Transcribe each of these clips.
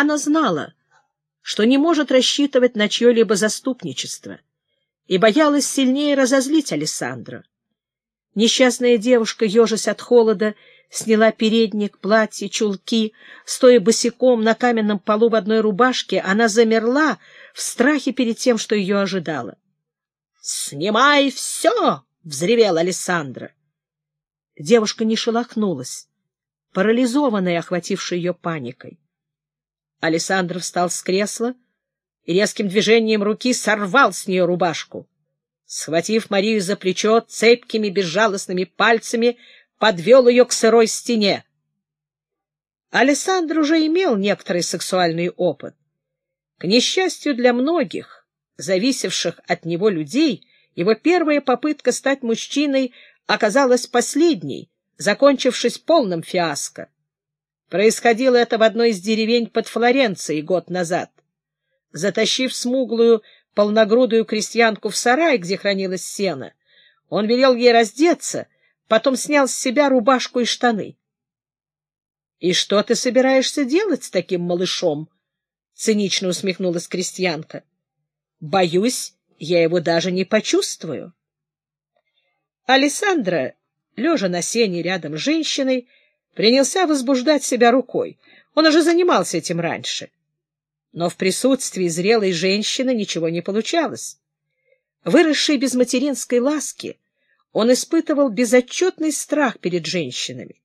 Она знала, что не может рассчитывать на чье-либо заступничество, и боялась сильнее разозлить Александра. Несчастная девушка, ежась от холода, сняла передник, платье, чулки. Стоя босиком на каменном полу в одной рубашке, она замерла в страхе перед тем, что ее ожидало. — Снимай все! — взревел Александра. Девушка не шелохнулась, парализованная, охватившей ее паникой. Александр встал с кресла и резким движением руки сорвал с нее рубашку. Схватив Марию за плечо, цепкими безжалостными пальцами подвел ее к сырой стене. Александр уже имел некоторый сексуальный опыт. К несчастью для многих, зависевших от него людей, его первая попытка стать мужчиной оказалась последней, закончившись полным фиаско. Происходило это в одной из деревень под Флоренцией год назад. Затащив смуглую, полногрудую крестьянку в сарай, где хранилось сено, он велел ей раздеться, потом снял с себя рубашку и штаны. — И что ты собираешься делать с таким малышом? — цинично усмехнулась крестьянка. — Боюсь, я его даже не почувствую. Александра, лежа на сене рядом с женщиной, принялся возбуждать себя рукой. Он уже занимался этим раньше. Но в присутствии зрелой женщины ничего не получалось. Выросший без материнской ласки, он испытывал безотчетный страх перед женщинами.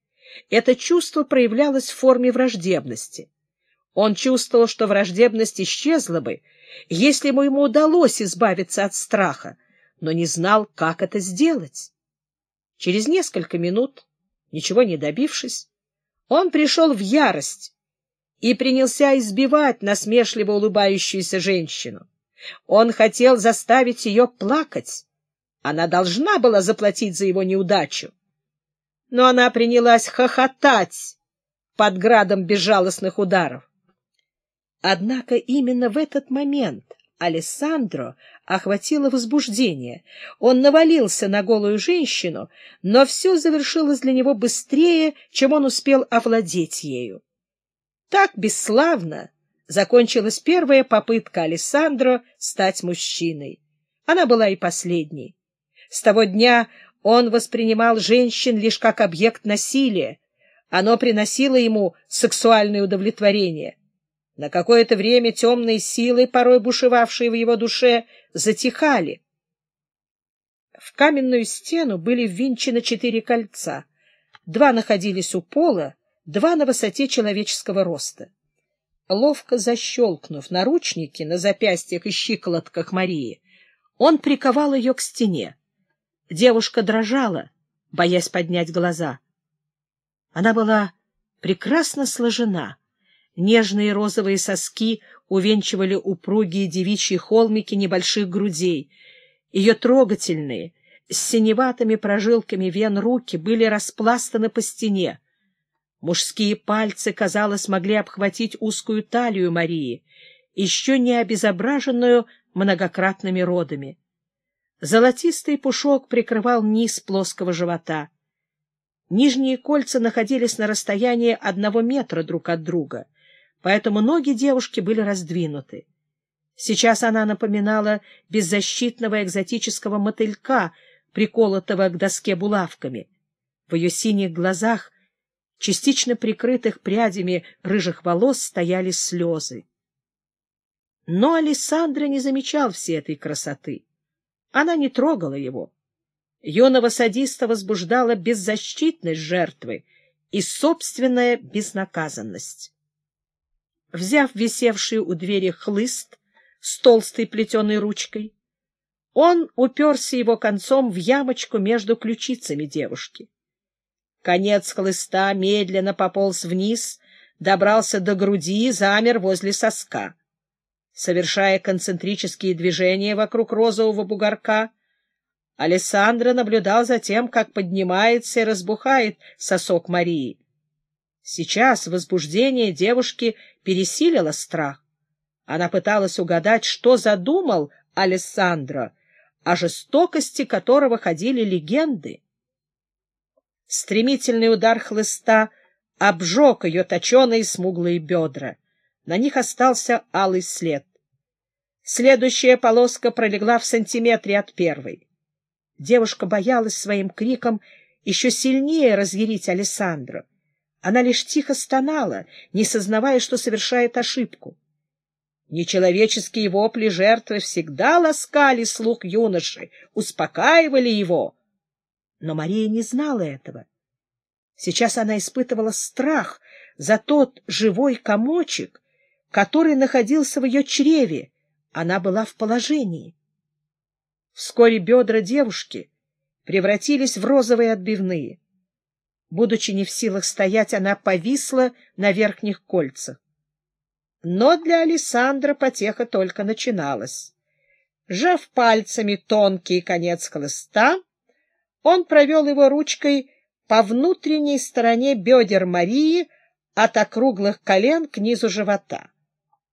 Это чувство проявлялось в форме враждебности. Он чувствовал, что враждебность исчезла бы, если бы ему удалось избавиться от страха, но не знал, как это сделать. Через несколько минут Ничего не добившись, он пришел в ярость и принялся избивать насмешливо улыбающуюся женщину. Он хотел заставить ее плакать. Она должна была заплатить за его неудачу. Но она принялась хохотать под градом безжалостных ударов. Однако именно в этот момент Алессандро охватило возбуждение. Он навалился на голую женщину, но все завершилось для него быстрее, чем он успел овладеть ею. Так бесславно закончилась первая попытка Алессандро стать мужчиной. Она была и последней. С того дня он воспринимал женщин лишь как объект насилия. Оно приносило ему сексуальное удовлетворение — на какое-то время темные силы, порой бушевавшие в его душе, затихали. В каменную стену были ввинчены четыре кольца. Два находились у пола, два на высоте человеческого роста. Ловко защелкнув наручники на запястьях и щиколотках Марии, он приковал ее к стене. Девушка дрожала, боясь поднять глаза. Она была прекрасно сложена — Нежные розовые соски увенчивали упругие девичьи холмики небольших грудей. Ее трогательные, с синеватыми прожилками вен руки были распластаны по стене. Мужские пальцы, казалось, могли обхватить узкую талию Марии, еще не обезображенную многократными родами. Золотистый пушок прикрывал низ плоского живота. Нижние кольца находились на расстоянии одного метра друг от друга поэтому ноги девушки были раздвинуты. Сейчас она напоминала беззащитного экзотического мотылька, приколотого к доске булавками. В ее синих глазах, частично прикрытых прядями рыжих волос, стояли слезы. Но Александра не замечал всей этой красоты. Она не трогала его. Юного садиста возбуждала беззащитность жертвы и собственная безнаказанность. Взяв висевший у двери хлыст с толстой плетеной ручкой, он уперся его концом в ямочку между ключицами девушки. Конец хлыста медленно пополз вниз, добрался до груди и замер возле соска. Совершая концентрические движения вокруг розового бугорка, Алессандро наблюдал за тем, как поднимается и разбухает сосок Марии. Сейчас возбуждение девушки пересилило страх. Она пыталась угадать, что задумал Алессандро, о жестокости которого ходили легенды. Стремительный удар хлыста обжег ее точеные смуглые бедра. На них остался алый след. Следующая полоска пролегла в сантиметре от первой. Девушка боялась своим криком еще сильнее разъярить Александра. Она лишь тихо стонала, не сознавая, что совершает ошибку. Нечеловеческие вопли жертвы всегда ласкали слух юноши, успокаивали его. Но Мария не знала этого. Сейчас она испытывала страх за тот живой комочек, который находился в ее чреве. Она была в положении. Вскоре бедра девушки превратились в розовые отбивные. Будучи не в силах стоять, она повисла на верхних кольцах. Но для Александра потеха только начиналась. Жав пальцами тонкий конец хлыста, он провел его ручкой по внутренней стороне бедер Марии от округлых колен к низу живота.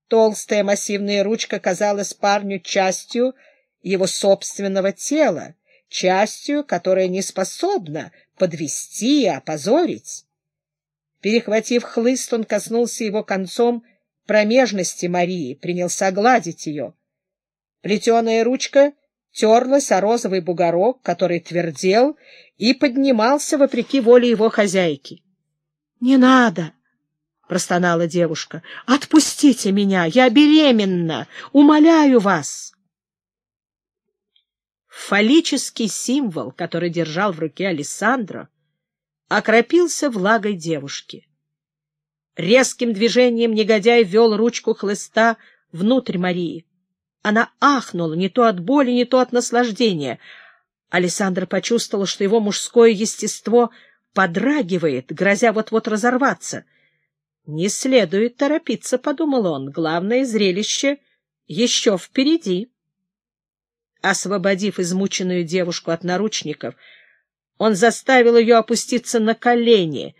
Толстая массивная ручка казалась парню частью его собственного тела, частью, которая не способна подвести и опозорить. Перехватив хлыст, он коснулся его концом промежности Марии, принялся гладить ее. Плетеная ручка терлась о розовый бугорок, который твердел и поднимался вопреки воле его хозяйки. — Не надо! — простонала девушка. — Отпустите меня! Я беременна! Умоляю вас! Фаллический символ, который держал в руке Алессандро, окропился влагой девушки. Резким движением негодяй вел ручку хлыста внутрь Марии. Она ахнула не то от боли, не то от наслаждения. Александр почувствовал, что его мужское естество подрагивает, грозя вот-вот разорваться. «Не следует торопиться», — подумал он, — «главное зрелище еще впереди». Освободив измученную девушку от наручников, он заставил ее опуститься на колени.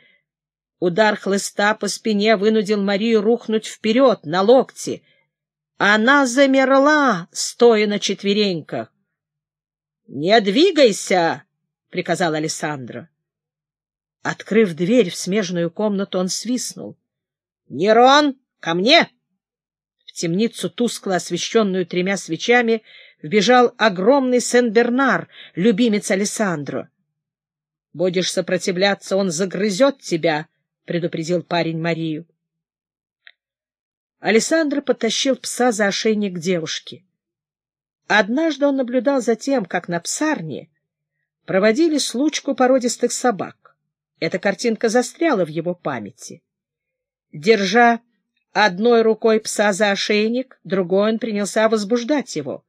Удар хлыста по спине вынудил Марию рухнуть вперед, на локти. Она замерла, стоя на четвереньках. — Не двигайся! — приказал Александра. Открыв дверь в смежную комнату, он свистнул. — Нерон, ко мне! В темницу, тускло освещенную тремя свечами, вбежал огромный Сен-Бернар, любимец Александро. — Будешь сопротивляться, он загрызет тебя, — предупредил парень Марию. Александр потащил пса за ошейник девушки. Однажды он наблюдал за тем, как на псарне проводили случку породистых собак. Эта картинка застряла в его памяти. Держа одной рукой пса за ошейник, другой он принялся возбуждать его.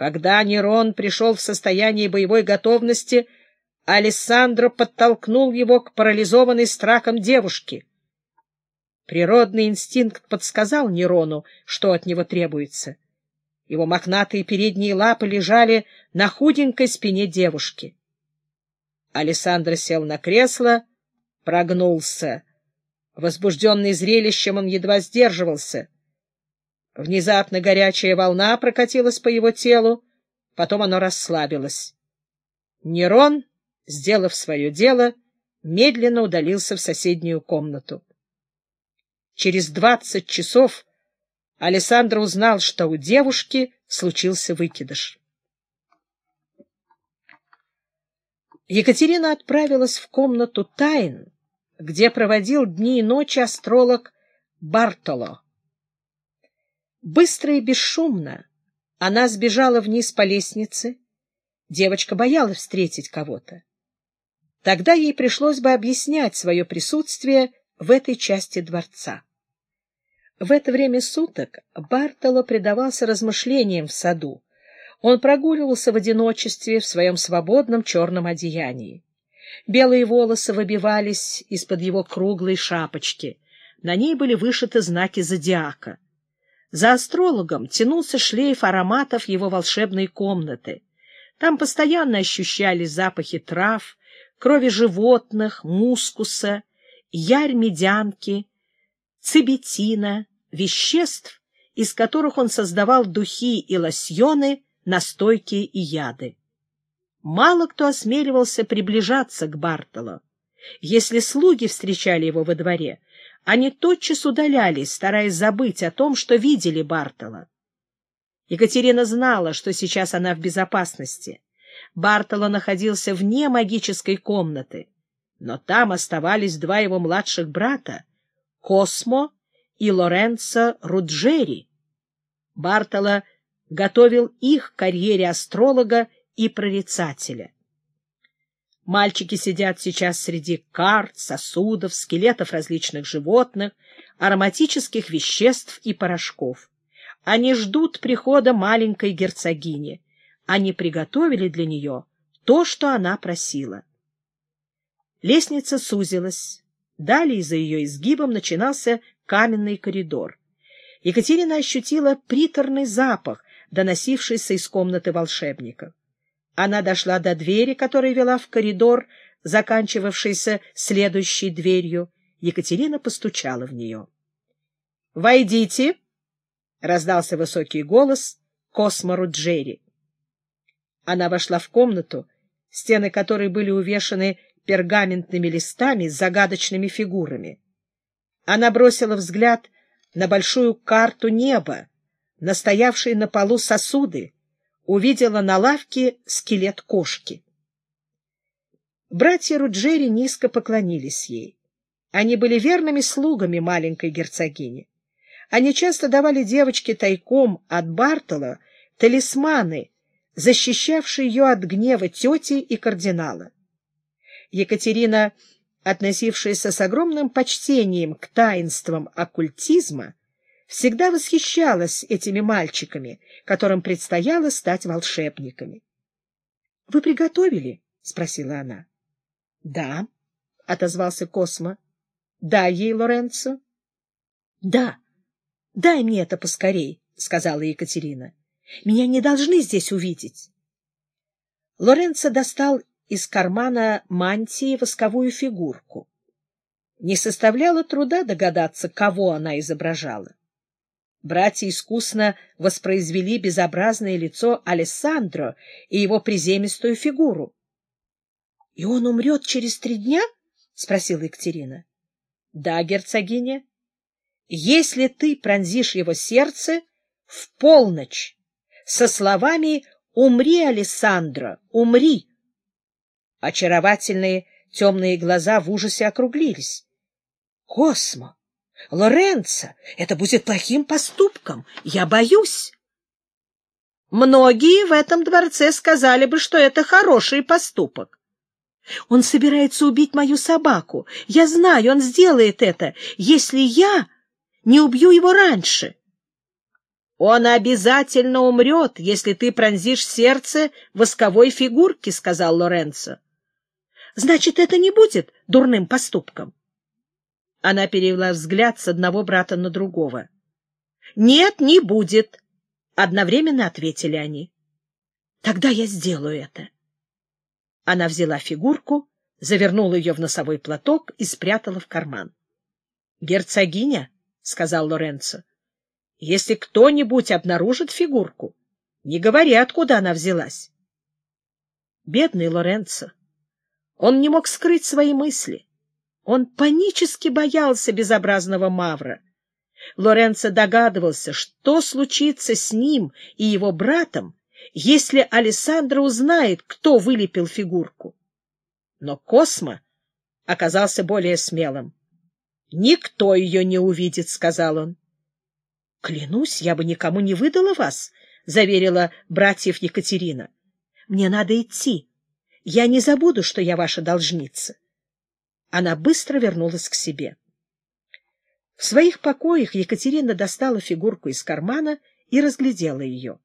Когда Нерон пришел в состояние боевой готовности, Алессандро подтолкнул его к парализованной страхом девушке. Природный инстинкт подсказал Нерону, что от него требуется. Его мохнатые передние лапы лежали на худенькой спине девушки. Александр сел на кресло, прогнулся. Возбужденный зрелищем, он едва сдерживался. Внезапно горячая волна прокатилась по его телу, потом оно расслабилось. Нерон, сделав свое дело, медленно удалился в соседнюю комнату. Через двадцать часов Александр узнал, что у девушки случился выкидыш. Екатерина отправилась в комнату тайн, где проводил дни и ночи астролог Бартоло. Быстро и бесшумно она сбежала вниз по лестнице. Девочка боялась встретить кого-то. Тогда ей пришлось бы объяснять свое присутствие в этой части дворца. В это время суток Бартоло предавался размышлениям в саду. Он прогуливался в одиночестве в своем свободном черном одеянии. Белые волосы выбивались из-под его круглой шапочки. На ней были вышиты знаки зодиака. За астрологом тянулся шлейф ароматов его волшебной комнаты. Там постоянно ощущались запахи трав, крови животных, мускуса, ярь медянки, цибетина, веществ, из которых он создавал духи и лосьоны, настойки и яды. Мало кто осмеливался приближаться к Бартоло. Если слуги встречали его во дворе, Они тотчас удалялись, стараясь забыть о том, что видели Бартола. Екатерина знала, что сейчас она в безопасности. Бартоло находился вне магической комнаты, но там оставались два его младших брата — Космо и Лоренцо Руджери. Бартоло готовил их к карьере астролога и прорицателя. Мальчики сидят сейчас среди карт, сосудов, скелетов различных животных, ароматических веществ и порошков. Они ждут прихода маленькой герцогини. Они приготовили для нее то, что она просила. Лестница сузилась. Далее за ее изгибом начинался каменный коридор. Екатерина ощутила приторный запах, доносившийся из комнаты волшебников. Она дошла до двери, которая вела в коридор, заканчивавшийся следующей дверью. Екатерина постучала в нее. — Войдите! — раздался высокий голос Космору Джерри. Она вошла в комнату, стены которой были увешаны пергаментными листами с загадочными фигурами. Она бросила взгляд на большую карту неба, настоявшие на полу сосуды, увидела на лавке скелет кошки. Братья Руджери низко поклонились ей. Они были верными слугами маленькой герцогини. Они часто давали девочке тайком от Бартола талисманы, защищавшие ее от гнева тети и кардинала. Екатерина, относившаяся с огромным почтением к таинствам оккультизма, всегда восхищалась этими мальчиками, которым предстояло стать волшебниками. — Вы приготовили? — спросила она. — Да, — отозвался Космо. — Дай ей, Лоренцо. — Да, дай мне это поскорей, — сказала Екатерина. — Меня не должны здесь увидеть. Лоренцо достал из кармана мантии восковую фигурку. Не составляло труда догадаться, кого она изображала. Братья искусно воспроизвели безобразное лицо Алессандро и его приземистую фигуру. — И он умрет через три дня? — спросила Екатерина. — Да, герцогиня. Если ты пронзишь его сердце в полночь со словами «Умри, Алессандро, умри!» Очаровательные темные глаза в ужасе округлились. — Космо! Лоренцо, это будет плохим поступком. Я боюсь. Многие в этом дворце сказали бы, что это хороший поступок. Он собирается убить мою собаку. Я знаю, он сделает это, если я не убью его раньше. Он обязательно умрет, если ты пронзишь сердце восковой фигурки, — сказал Лоренцо. Значит, это не будет дурным поступком. Она перевела взгляд с одного брата на другого. — Нет, не будет, — одновременно ответили они. — Тогда я сделаю это. Она взяла фигурку, завернула ее в носовой платок и спрятала в карман. — Герцогиня, — сказал Лоренцо, — если кто-нибудь обнаружит фигурку, не говори, откуда она взялась. Бедный Лоренцо! Он не мог скрыть свои мысли. Он панически боялся безобразного Мавра. Лоренцо догадывался, что случится с ним и его братом, если Алессандро узнает, кто вылепил фигурку. Но Космо оказался более смелым. «Никто ее не увидит», — сказал он. «Клянусь, я бы никому не выдала вас», — заверила братьев Екатерина. «Мне надо идти. Я не забуду, что я ваша должница». Она быстро вернулась к себе. В своих покоях Екатерина достала фигурку из кармана и разглядела ее.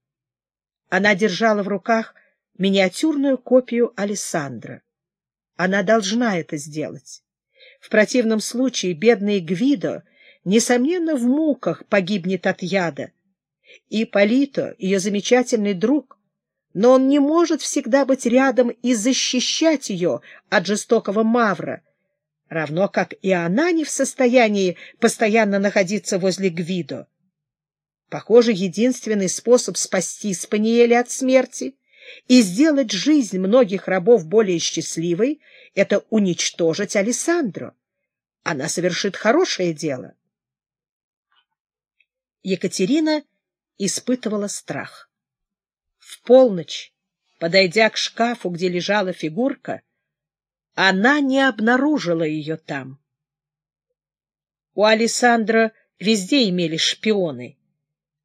Она держала в руках миниатюрную копию Алессандра. Она должна это сделать. В противном случае бедный Гвидо, несомненно, в муках погибнет от яда. И Полито, ее замечательный друг, но он не может всегда быть рядом и защищать ее от жестокого Мавра, равно как и она не в состоянии постоянно находиться возле Гвидо. Похоже, единственный способ спасти Спаниеля от смерти и сделать жизнь многих рабов более счастливой — это уничтожить Алессандро. она совершит хорошее дело. Екатерина испытывала страх. В полночь, подойдя к шкафу, где лежала фигурка, она не обнаружила ее там. У Александра везде имели шпионы.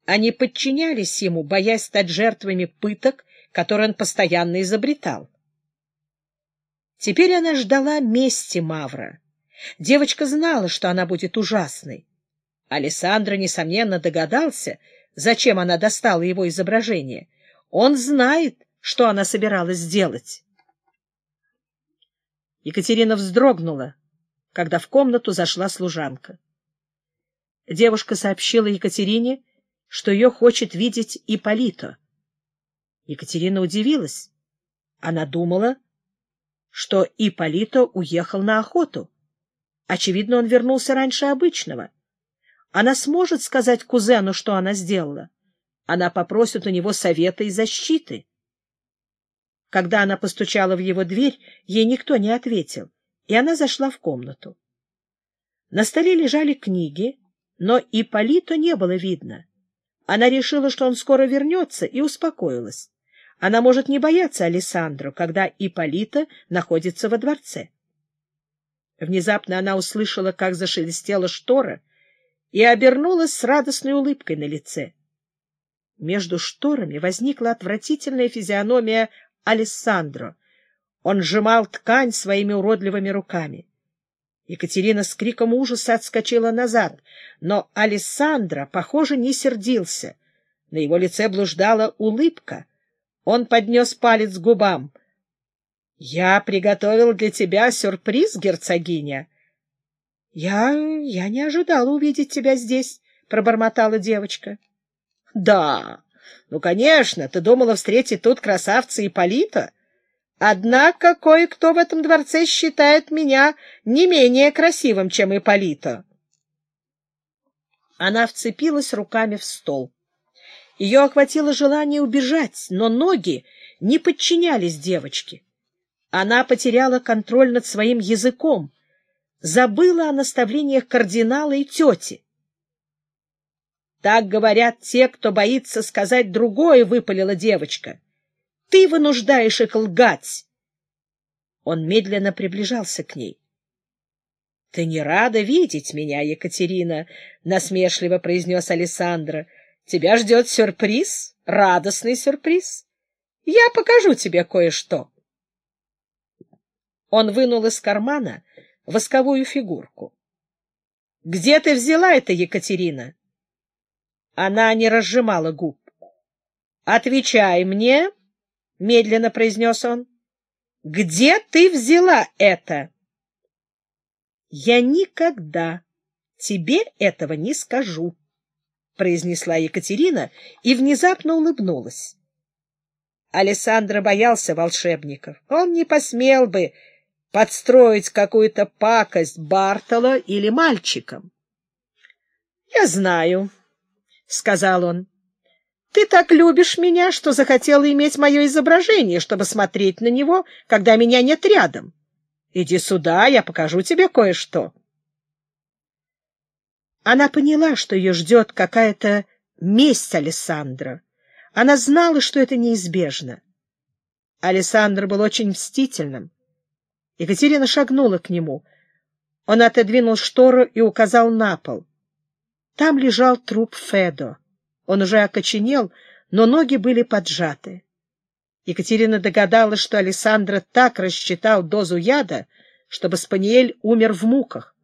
Они подчинялись ему, боясь стать жертвами пыток, которые он постоянно изобретал. Теперь она ждала мести Мавра. Девочка знала, что она будет ужасной. Александра, несомненно, догадался, зачем она достала его изображение. Он знает, что она собиралась сделать. Екатерина вздрогнула, когда в комнату зашла служанка. Девушка сообщила Екатерине, что ее хочет видеть Ипполито. Екатерина удивилась. Она думала, что Ипполито уехал на охоту. Очевидно, он вернулся раньше обычного. Она сможет сказать кузену, что она сделала. Она попросит у него совета и защиты. Когда она постучала в его дверь, ей никто не ответил, и она зашла в комнату. На столе лежали книги, но Ипполито не было видно. Она решила, что он скоро вернется, и успокоилась. Она может не бояться Александру, когда Ипполита находится во дворце. Внезапно она услышала, как зашелестела штора, и обернулась с радостной улыбкой на лице. Между шторами возникла отвратительная физиономия Алессандро. Он сжимал ткань своими уродливыми руками. Екатерина с криком ужаса отскочила назад, но Алессандро, похоже, не сердился. На его лице блуждала улыбка — он поднес палец к губам. — Я приготовил для тебя сюрприз, герцогиня. — Я... я не ожидала увидеть тебя здесь, — пробормотала девочка. — Да, ну, конечно, ты думала встретить тут красавца Ипполита. Однако кое-кто в этом дворце считает меня не менее красивым, чем Ипполита. Она вцепилась руками в стол. Ее охватило желание убежать, но ноги не подчинялись девочке. Она потеряла контроль над своим языком, забыла о наставлениях кардинала и тети. «Так говорят те, кто боится сказать другое», — выпалила девочка. «Ты вынуждаешь их лгать». Он медленно приближался к ней. — Ты не рада видеть меня, Екатерина? — насмешливо произнес Александра. Тебя ждет сюрприз, радостный сюрприз. Я покажу тебе кое-что. Он вынул из кармана восковую фигурку. — Где ты взяла это, Екатерина? Она не разжимала губ. — Отвечай мне, — медленно произнес он. — Где ты взяла это? — Я никогда тебе этого не скажу. — произнесла Екатерина и внезапно улыбнулась. Александр боялся волшебников. Он не посмел бы подстроить какую-то пакость Бартола или мальчикам. — Я знаю, — сказал он. — Ты так любишь меня, что захотела иметь мое изображение, чтобы смотреть на него, когда меня нет рядом. Иди сюда, я покажу тебе кое-что. Она поняла, что ее ждет какая-то месть Александра. Она знала, что это неизбежно. Александр был очень мстительным. Екатерина шагнула к нему. Он отодвинул штору и указал на пол. Там лежал труп Федо. Он уже окоченел, но ноги были поджаты. Екатерина догадалась, что Александра так рассчитал дозу яда, чтобы Спаниель умер в муках.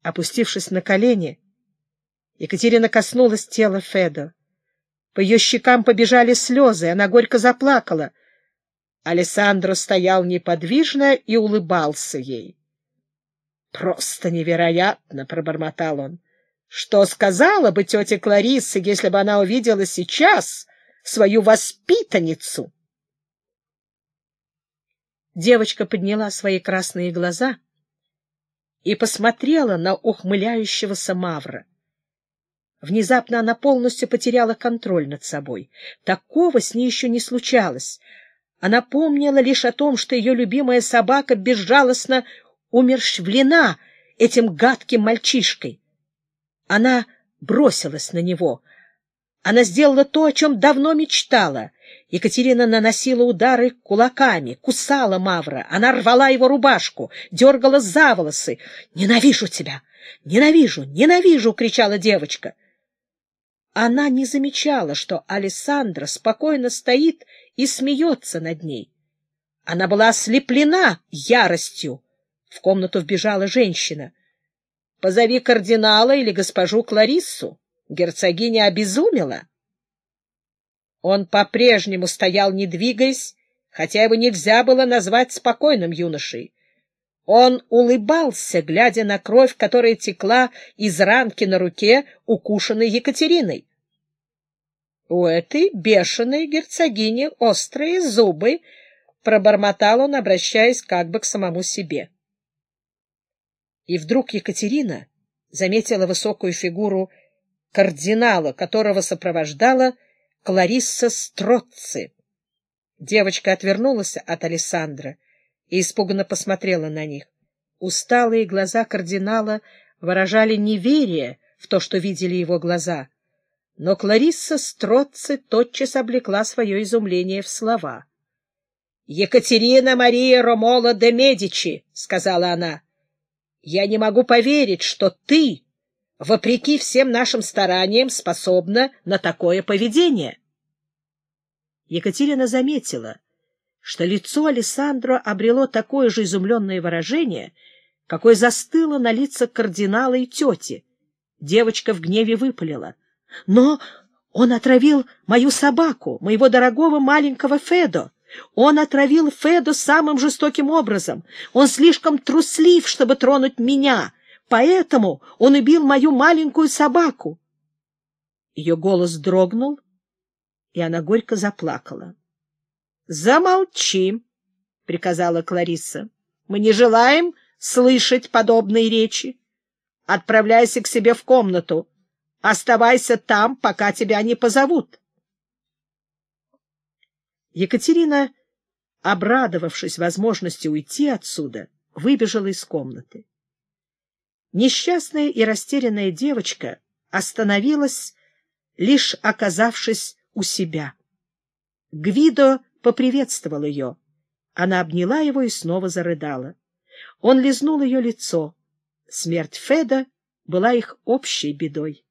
Опустившись на колени, Екатерина коснулась тела Федо. По ее щекам побежали слезы, она горько заплакала. Алессандро стоял неподвижно и улыбался ей. — Просто невероятно! — пробормотал он. — Что сказала бы тетя Клариса, если бы она увидела сейчас свою воспитанницу? Девочка подняла свои красные глаза — и посмотрела на ухмыляющегося Мавра. Внезапно она полностью потеряла контроль над собой. Такого с ней еще не случалось. Она помнила лишь о том, что ее любимая собака безжалостно умерщвлена — этим гадким мальчишкой. Она бросилась на него. Она сделала то, о чем давно мечтала. Екатерина наносила удары кулаками, кусала Мавра. Она рвала его рубашку, дергала за волосы. «Ненавижу тебя! Ненавижу! Ненавижу!» — кричала девочка. Она не замечала, что Алессандра спокойно стоит и смеется над ней. Она была ослеплена яростью. В комнату вбежала женщина. — Позови кардинала или госпожу Клариссу. Герцогиня обезумела. Он по-прежнему стоял, не двигаясь, хотя его нельзя было назвать спокойным юношей. Он улыбался, глядя на кровь, которая текла из ранки на руке, укушенной Екатериной. У этой бешеной герцогини острые зубы, — пробормотал он, обращаясь как бы к самому себе. И вдруг Екатерина заметила высокую фигуру кардинала, которого сопровождала Кларисса Строцци. Девочка отвернулась от Александра и испуганно посмотрела на них. Усталые глаза кардинала выражали неверие в то, что видели его глаза. Но Кларисса Строцци тотчас облекла свое изумление в слова. «Екатерина Мария Ромола де Медичи», — сказала она, — «я не могу поверить, что ты, вопреки всем нашим стараниям, способна на такое поведение». Екатерина заметила, что лицо Алессандро обрело такое же изумленное выражение, какое застыло на лицах кардинала и тети. Девочка в гневе выпалила. «Но он отравил мою собаку, моего дорогого маленького Федо!» Он отравил Феду самым жестоким образом. Он слишком труслив, чтобы тронуть меня, поэтому он убил мою маленькую собаку. Ее голос дрогнул, и она горько заплакала. — Замолчи, — приказала Клариса. — Мы не желаем слышать подобные речи. Отправляйся к себе в комнату. Оставайся там, пока тебя не позовут. Екатерина, обрадовавшись возможности уйти отсюда, выбежала из комнаты. Несчастная и растерянная девочка остановилась, лишь оказавшись у себя. Гвидо поприветствовал ее. Она обняла его и снова зарыдала. Он лизнул ее лицо. Смерть Феда была их общей бедой.